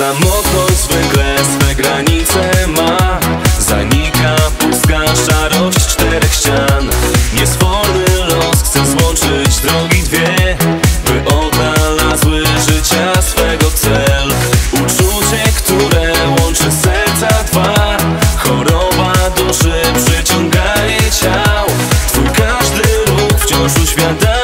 Samotność zwykle swe granice ma. Zanika pustka szarość czterech ścian. Niesforny los chce złączyć drogi dwie By odnalazły życia swego cel. Uczucie, które łączy serca dwa. Choroba duszy przyciąga jej ciał. Twój każdy ruch wciąż uświadamia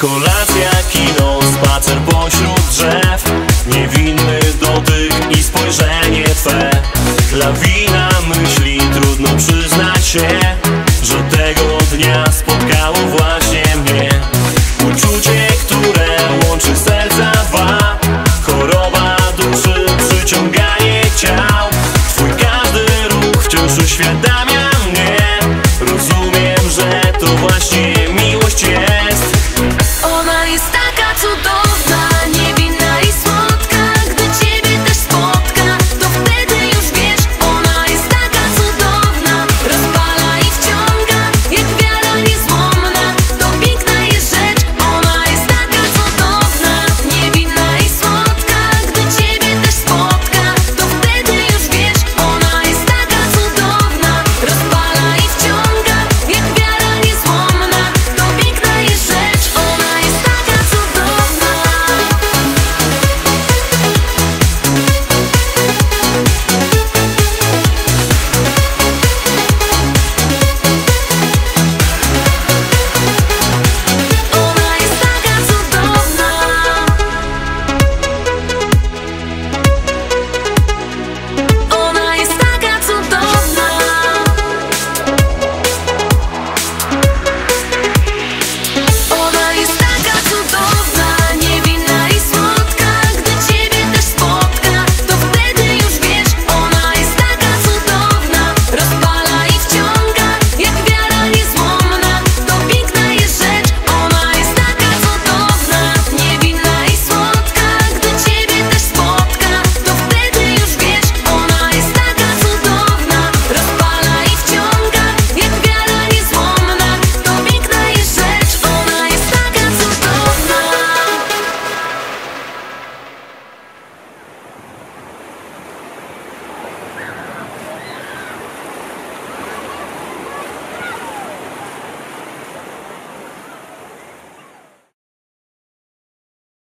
Kolacja, kino, spacer pośród drzew. Niewinny dotyk i spojrzenie twe. Lawina myśli, trudno przyznać się Że tego dnia spotkało właśnie mnie. Uczucie, które łączy serca dwa. Choroba duszy, przyciąganie ciał. Twój każdy ruch wciąż uświadamia mnie. Rozumiem, że to właśnie